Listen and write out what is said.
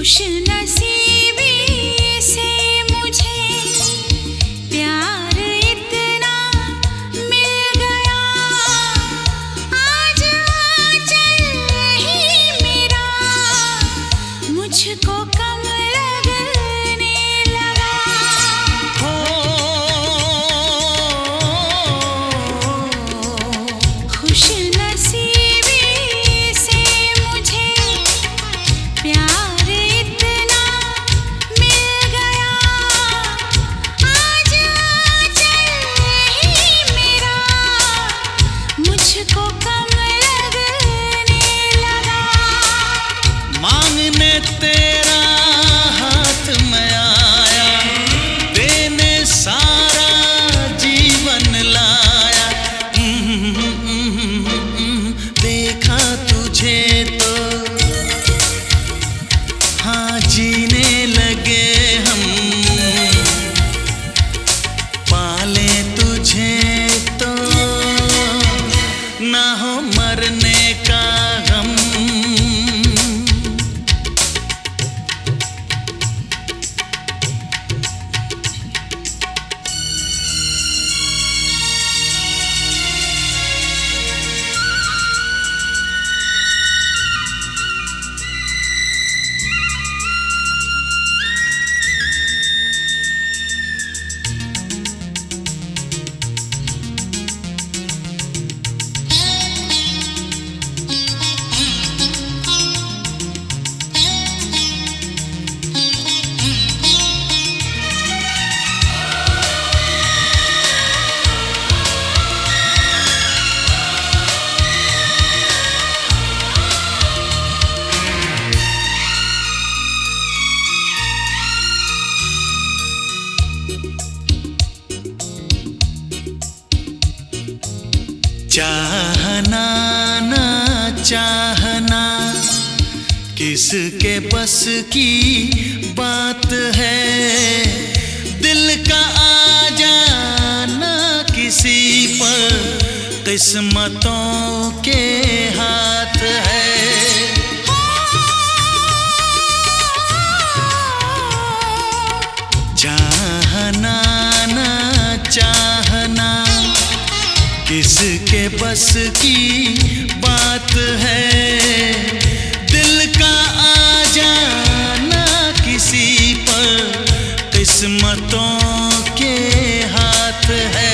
就是那心 चाहना ना चाहना, किसके बस की बात है? दिल का आ जाना किसी पर, किस्मतों के हाथ बस की बात है। दिल का आ जाना किसी पर किस्मतों के हाथ है।